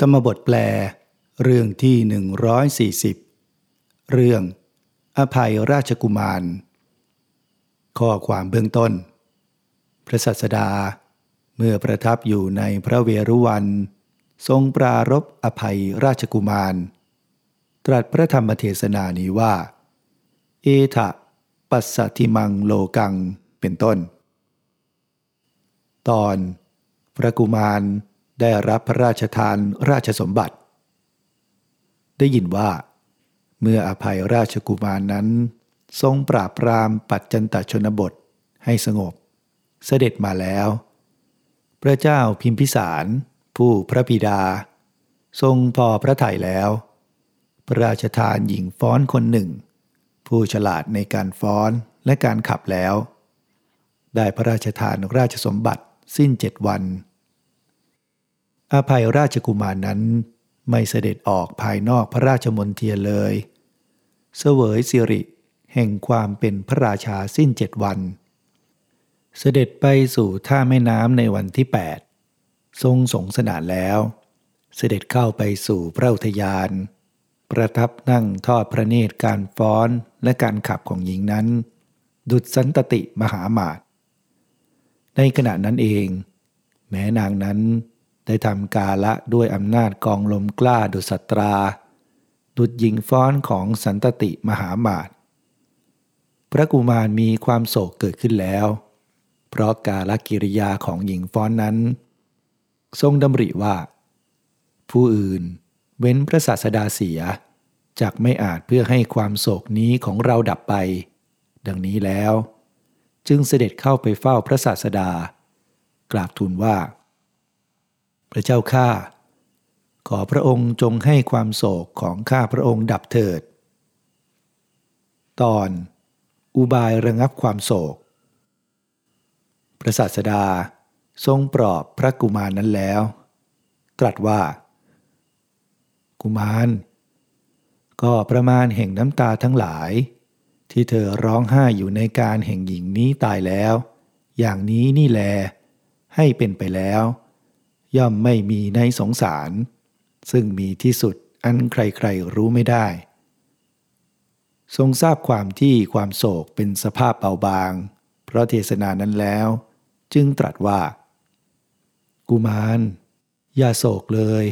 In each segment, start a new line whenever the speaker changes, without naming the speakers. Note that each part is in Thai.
ธรรมบทแปล เรื่องที่ 140 เรื่อง อภัยราชกุมาร ข้อความเบื้องต้น พระสัสดา เมื่อประทับอยู่ในพระเวรุวัน ทรงปรารบอภัยราชกุมาร ตรัสพระธรรมเทศนานี้ว่า เอทะปัสสติมังโลกังเป็นต้น ตอน พระกุมาร ได้รับพระราชทานราชสมบัติ ได้ยินว่า เมื่ออภัยราชกุมารนั้น ทรงปราบปรามปัจจันตชนบทให้สงบ เสด็จมาแล้ว พระเจ้าพิมพิสาร ผู้พระบิดา ทรงพอพระทัยแล้ว พระราชทานหญิงฟ้อนคนหนึ่ง ผู้ฉลาดในการฟ้อนและการขับแล้ว ได้พระราชทานราชสมบัติสิ้นเจ็ดวัน อภัยราชกุมารนั้นไม่เสด็จออกภายนอกพระราชมนเทียเลย เสวยสิริแห่งความเป็นพระราชาสิ้นเจ็ดวัน เสด็จไปสู่ท่าแม่น้ำในวันที่ 8 ทรงสงสนานแล้ว เสด็จเข้าไปสู่พระอุทยาน ประทับนั่งทอดพระเนตรการฟ้อนและการขับของหญิงนั้น ดุจสันตติมหามาตในขณะนั้นเอง แม้นางนั้น ได้ทำกาละด้วยอำนาจกองลมกล้าดุสตรา ดุดยิงฟ้อนของสันตติมหามาตพระกุมารมีความโศกเกิดขึ้นแล้ว เพราะกาลกิริยาของหญิงฟ้อนนั้น ทรงดำริว่า ผู้อื่นเว้นพระศาสดาเสียจากไม่อาจเพื่อให้ความโศกนี้ของเราดับไป ดังนี้แล้ว จึงเสด็จเข้าไปเฝ้าพระศาสดา กราบทูลว่า พระเจ้าข้าขอพระองค์จงให้ความโศกของข้าพระองค์ดับเถิด ตอน อุบายระงับความโศก พระศาสดาทรงปลอบพระกุมารนนั้นแล้ว ตรัสว่า กุมาร ก็ประมาณแห่งน้ำตาทั้งหลาย ที่เธอร้องไห้อยู่ในการแห่งหญิงนี้ตายแล้ว อย่างนี้นี่แล ให้เป็นไปแล้ว ย่อมไม่มีในสงสาร ซึ่งมีที่สุดอันใครๆรู้ไม่ได้ ทรงทราบความที่ความโศกเป็นสภาพเบาบาง เพราะเทศนานั้นแล้ว จึงตรัสว่า กุมาร อย่าโศกเลย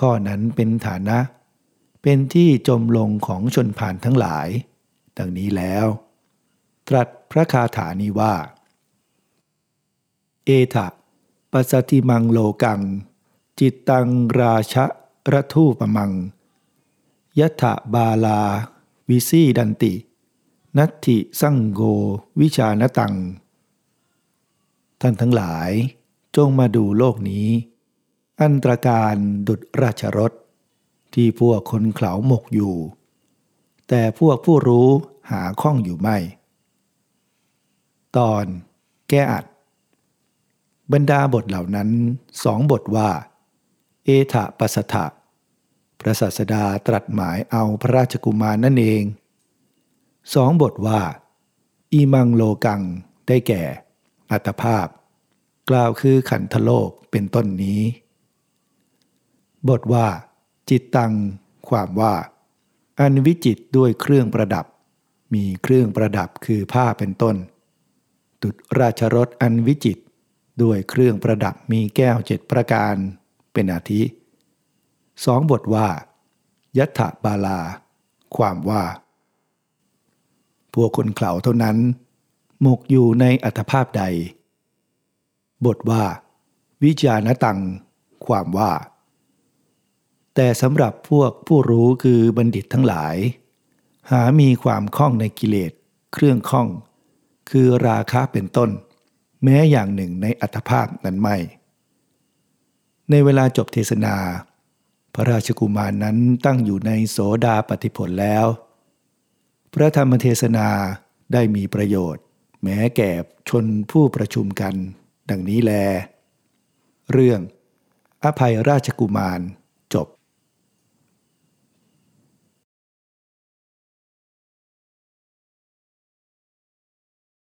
ข้อนั้นเป็นฐานะ เป็นที่จมลงของชนผ่านทั้งหลาย ดังนี้แล้ว ตรัสพระคาถานี้ว่า เอทะ ปัสติมังโลกัง จิตตังราชะระทูปมังยัถบาลา วิสีดันติ นัตถิสังโกวิชานตัง ท่านทั้งหลาย จงมาดูโลกนี้ อันตรการดุดราชรถ ที่พวกคนเขาหมกอยู่ แต่พวกผู้รู้หาข้องอยู่ไม่ ตอนแก้อัด บรรดาบทเหล่านั้นสองบทว่า เอถะปัสถะพระศาสดาตรัสหมายเอาพระราชกุมารนั่นเองสองบทว่า อีมังโลกังได้แก่ อัตภาพ กล่าวคือขันธโลกเป็นต้นนี้ บทว่า จิตตัง ความว่า อันวิจิตด้วยเครื่องประดับ มีเครื่องประดับคือผ้าเป็นต้น ตุดราชรสอันวิจิต ด้วยเครื่องประดับมีแก้วเจ็ดประการ เป็นอาทิสองบทว่า ยัตถบาลา ความว่า พวกคนเข่าเท่านั้น หมกอยู่ในอัตภาพใด บทว่า วิจารณตัง ความว่า แต่สำหรับพวกผู้รู้คือบัณฑิตทั้งหลาย หามีความคล่องในกิเลส เครื่องคล่อง คือราคะเป็นต้น แม้อย่างหนึ่งในอัตภาพนั้นไม่ ในเวลาจบเทศนา พระราชกุมารนั้นตั้งอยู่ในโสดาปฏิผลแล้ว พระธรรมเทศนาได้มีประโยชน์ แม้แก่ชนผู้ประชุมกัน ดังนี้แล เรื่อง อภัยราชกุมาร